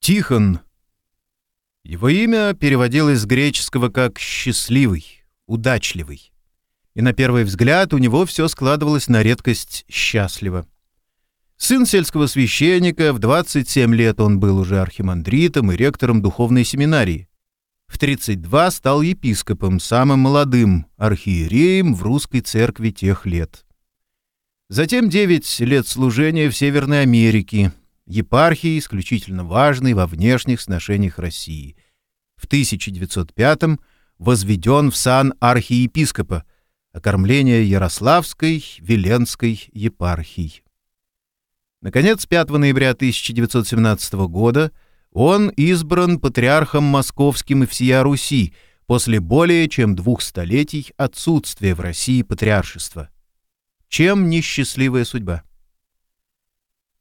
Тихон. Его имя переводилось с греческого как «счастливый», «удачливый». И на первый взгляд у него все складывалось на редкость счастливо. Сын сельского священника, в 27 лет он был уже архимандритом и ректором духовной семинарии. В 32 стал епископом, самым молодым архиереем в русской церкви тех лет. Затем 9 лет служения в Северной Америке, епархии, исключительно важной во внешних сношениях России. В 1905-м возведен в сан архиепископа, окормление Ярославской, Веленской епархий. Наконец, 5 ноября 1917 года он избран патриархом московским и всея Руси после более чем двух столетий отсутствия в России патриаршества. Чем несчастливая судьба?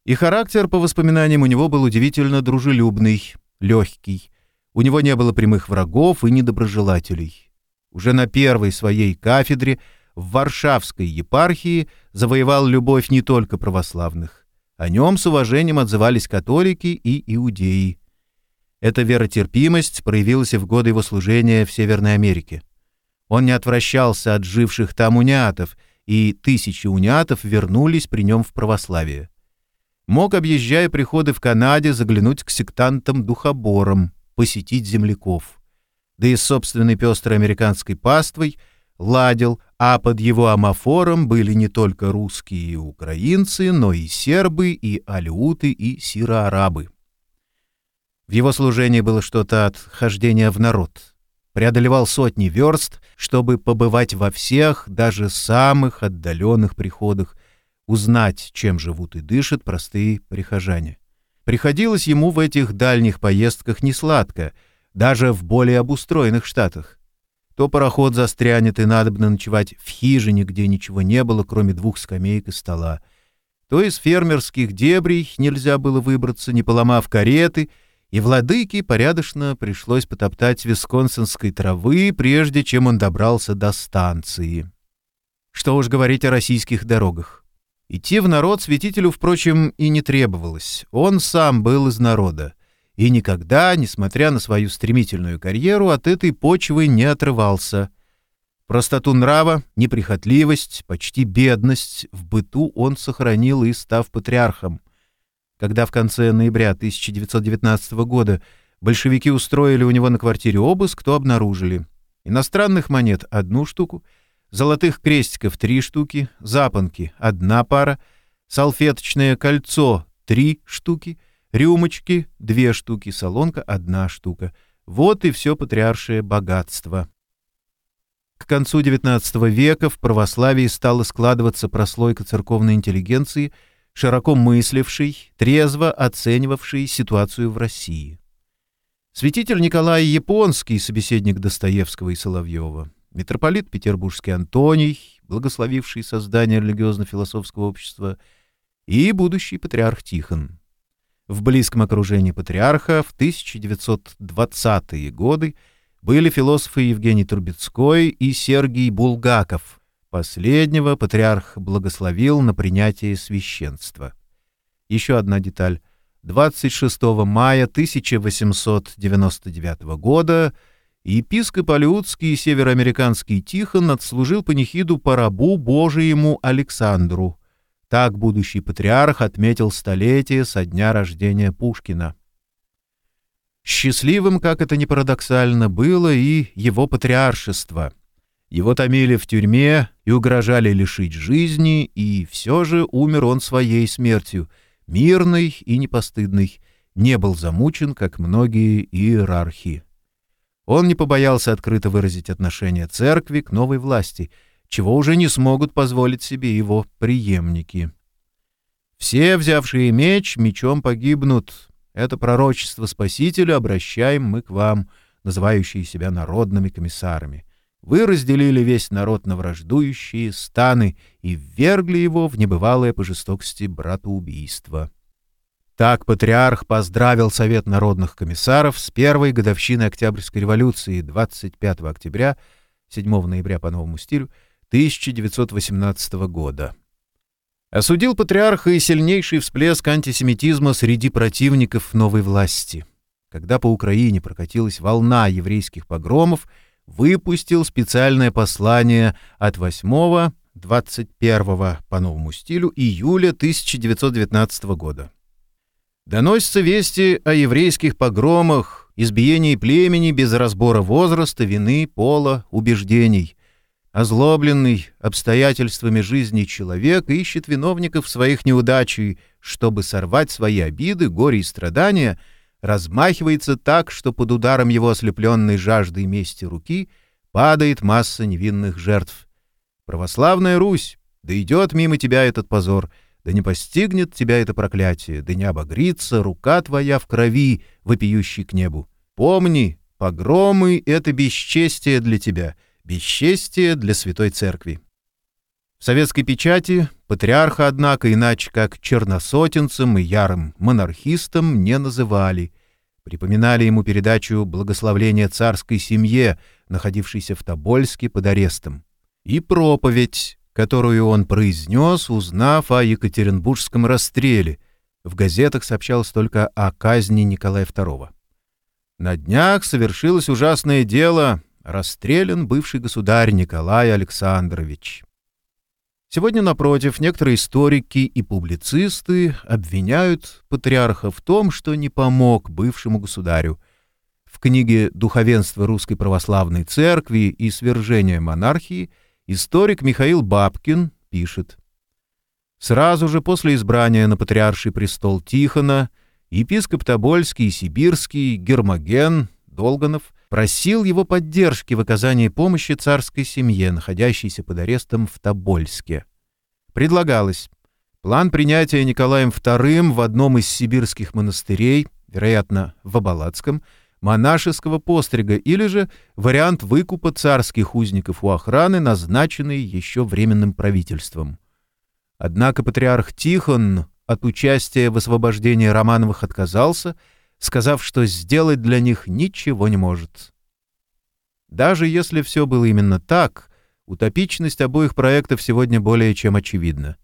И характер, по воспоминаниям, у него был удивительно дружелюбный, легкий. У него не было прямых врагов и недоброжелателей. Уже на первой своей кафедре в Варшавской епархии завоевал любовь не только православных. О нем с уважением отзывались католики и иудеи. Эта веротерпимость проявилась и в годы его служения в Северной Америке. Он не отвращался от живших там униатов, и тысячи униатов вернулись при нем в православие мог, объезжая приходы в Канаде, заглянуть к сектантам-духоборам, посетить земляков. Да и с собственной пестрой американской паствой ладил, а под его амофором были не только русские и украинцы, но и сербы, и алиуты, и сироарабы. В его служении было что-то от хождения в народ. Преодолевал сотни верст, чтобы побывать во всех, даже самых отдаленных приходах, узнать, чем живут и дышат простые прихожане. Приходилось ему в этих дальних поездках несладко, даже в более обустроенных штатах. То пароход застрянет, и надобно ночевать в хижине, где ничего не было, кроме двух скамеек и стола. То из фермерских дебрей нельзя было выбраться, не поломав кареты, и владыке порядочно пришлось потоптать висконсинской травы, прежде чем он добрался до станции. Что уж говорить о российских дорогах. Идти в народ святителю, впрочем, и не требовалось. Он сам был из народа. И никогда, несмотря на свою стремительную карьеру, от этой почвы не отрывался. Простоту нрава, неприхотливость, почти бедность в быту он сохранил и став патриархом. Когда в конце ноября 1919 года большевики устроили у него на квартире обыск, то обнаружили иностранных монет — одну штуку — золотых крестиков три штуки, запонки одна пара, салфеточное кольцо три штуки, рюмочки две штуки, солонка одна штука. Вот и все патриаршее богатство. К концу XIX века в православии стала складываться прослойка церковной интеллигенции, широко мыслившей, трезво оценивавшей ситуацию в России. Святитель Николай Японский, собеседник Достоевского и Соловьева, митрополит Петербургский Антоний, благословивший создание религиозно-философского общества, и будущий патриарх Тихон. В близком окружении патриарха в 1920-е годы были философы Евгений Трубецкой и Сергий Булгаков. Последнего патриарх благословил на принятие священства. Еще одна деталь. 26 мая 1899 года епископ Алиутский и североамериканский Тихон отслужил панихиду по рабу Божиему Александру. Так будущий патриарх отметил столетие со дня рождения Пушкина. Счастливым, как это ни парадоксально, было и его патриаршество. Его томили в тюрьме и угрожали лишить жизни, и все же умер он своей смертью, мирной и непостыдной, не был замучен, как многие иерархи. Он не побоялся открыто выразить отношение церкви к новой власти, чего уже не смогут позволить себе его преемники. «Все, взявшие меч, мечом погибнут. Это пророчество Спасителя обращаем мы к вам, называющие себя народными комиссарами. Вы разделили весь народ на враждующие станы и ввергли его в небывалое по жестокости братоубийство». Так патриарх поздравил Совет народных комиссаров с первой годовщиной Октябрьской революции 25 октября, 7 ноября по новому стилю, 1918 года. Осудил патриарха и сильнейший всплеск антисемитизма среди противников новой власти — когда по Украине прокатилась волна еврейских погромов, выпустил специальное послание от 8 21 по новому стилю июля 1919 года. Доносятся вести о еврейских погромах, избиении племени без разбора возраста, вины, пола, убеждений. Озлобленный обстоятельствами жизни человек ищет виновников своих неудачей, чтобы сорвать свои обиды, горе и страдания, размахивается так, что под ударом его ослепленной жаждой мести руки падает масса невинных жертв. Православная Русь, да идет мимо тебя этот позор — да не постигнет тебя это проклятие, да не обогрится рука твоя в крови, вопиющей к небу. Помни, погромы — это бесчестие для тебя, бесчестие для Святой Церкви. В советской печати патриарха, однако, иначе как черносотенцем и ярым монархистом не называли. Припоминали ему передачу «Благословление царской семье», находившейся в Тобольске под арестом, и проповедь которую он произнес, узнав о Екатеринбургском расстреле. В газетах сообщалось только о казни Николая II. На днях совершилось ужасное дело. Расстрелян бывший государь Николай Александрович. Сегодня, напротив, некоторые историки и публицисты обвиняют патриарха в том, что не помог бывшему государю. В книге «Духовенство Русской Православной Церкви и свержение монархии» Историк Михаил Бабкин пишет. Сразу же после избрания на патриарший престол Тихона епископ Тобольский и Сибирский Гермоген Долганов просил его поддержки в оказании помощи царской семье, находящейся под арестом в Тобольске. Предлагалось план принятия Николаем II в одном из сибирских монастырей, вероятно, в Абалацком, монашеского пострига или же вариант выкупа царских узников у охраны, назначенный еще временным правительством. Однако патриарх Тихон от участия в освобождении Романовых отказался, сказав, что сделать для них ничего не может. Даже если все было именно так, утопичность обоих проектов сегодня более чем очевидна.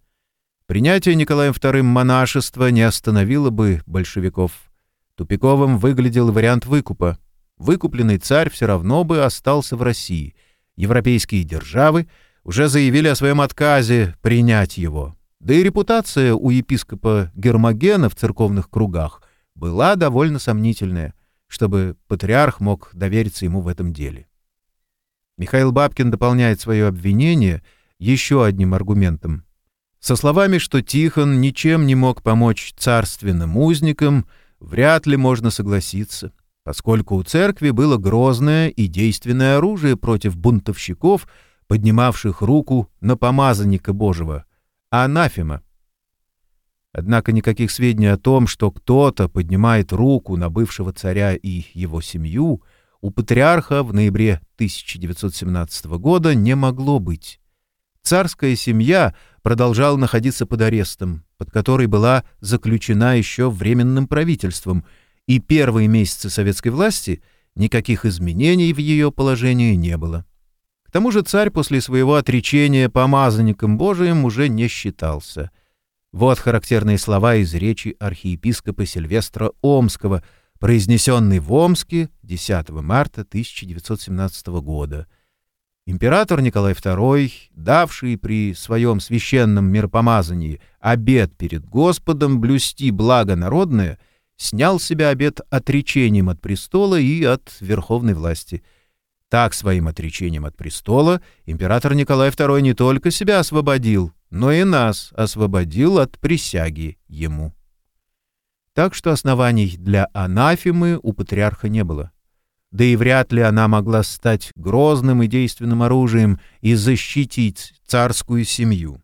Принятие Николаем II монашества не остановило бы большевиков. Тупиковым выглядел вариант выкупа. Выкупленный царь все равно бы остался в России. Европейские державы уже заявили о своем отказе принять его. Да и репутация у епископа Гермогена в церковных кругах была довольно сомнительная, чтобы патриарх мог довериться ему в этом деле. Михаил Бабкин дополняет свое обвинение еще одним аргументом. Со словами, что Тихон ничем не мог помочь царственным узникам — вряд ли можно согласиться, поскольку у церкви было грозное и действенное оружие против бунтовщиков, поднимавших руку на помазанника Божьего, анафема. Однако никаких сведений о том, что кто-то поднимает руку на бывшего царя и его семью, у патриарха в ноябре 1917 года не могло быть. Царская семья продолжала находиться под арестом, под которой была заключена еще временным правительством, и первые месяцы советской власти никаких изменений в ее положении не было. К тому же царь после своего отречения помазанником Божиим уже не считался. Вот характерные слова из речи архиепископа Сильвестра Омского, произнесенной в Омске 10 марта 1917 года — Император Николай II, давший при своем священном миропомазании обет перед Господом блюсти благо народное, снял себя обет отречением от престола и от верховной власти. Так своим отречением от престола император Николай II не только себя освободил, но и нас освободил от присяги ему. Так что оснований для анафемы у патриарха не было да и вряд ли она могла стать грозным и действенным оружием и защитить царскую семью.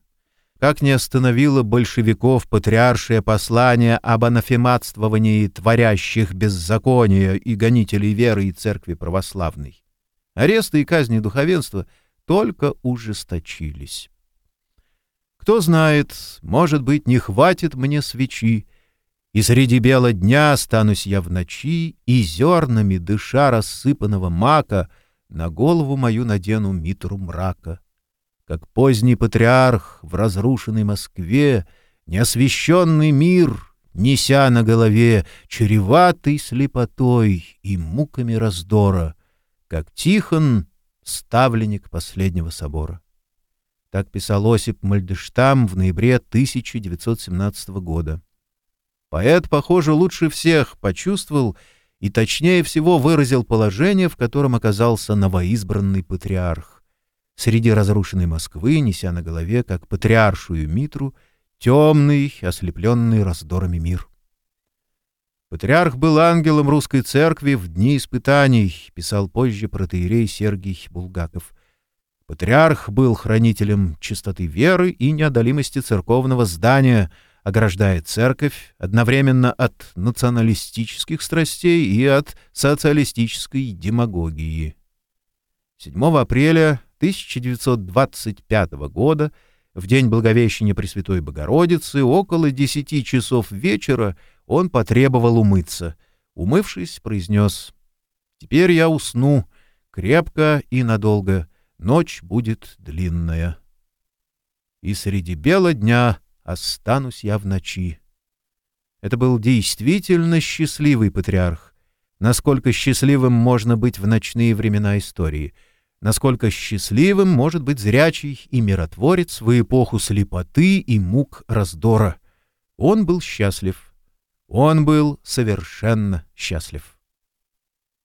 Как не остановило большевиков патриаршее послание об анафематствовании творящих беззакония и гонителей веры и церкви православной. Аресты и казни духовенства только ужесточились. Кто знает, может быть, не хватит мне свечи, и среди бела дня останусь я в ночи, И зернами, дыша рассыпанного мака, На голову мою надену митру мрака. Как поздний патриарх в разрушенной Москве, Неосвещенный мир, неся на голове чреватой слепотой и муками раздора, как Тихон, ставленник последнего собора. Так писал Осип Мальдештам в ноябре 1917 года. Поэт, похоже, лучше всех почувствовал и точнее всего выразил положение, в котором оказался новоизбранный патриарх. Среди разрушенной Москвы, неся на голове, как патриаршую митру, темный, ослепленный раздорами мир. Патриарх был ангелом русской церкви в дни испытаний, писал позже протеерей Сергий Булгаков. Патриарх был хранителем чистоты веры и неодолимости церковного здания, ограждая церковь одновременно от националистических страстей и от социалистической демагогии. 7 апреля 1925 года в день Благовещения Пресвятой Богородицы около десяти часов вечера он потребовал умыться. Умывшись, произнес «Теперь я усну, крепко и надолго, ночь будет длинная. И среди бела дня останусь я в ночи». Это был действительно счастливый патриарх. Насколько счастливым можно быть в ночные времена истории — насколько счастливым может быть зрячий и миротворец в эпоху слепоты и мук раздора. Он был счастлив. Он был совершенно счастлив.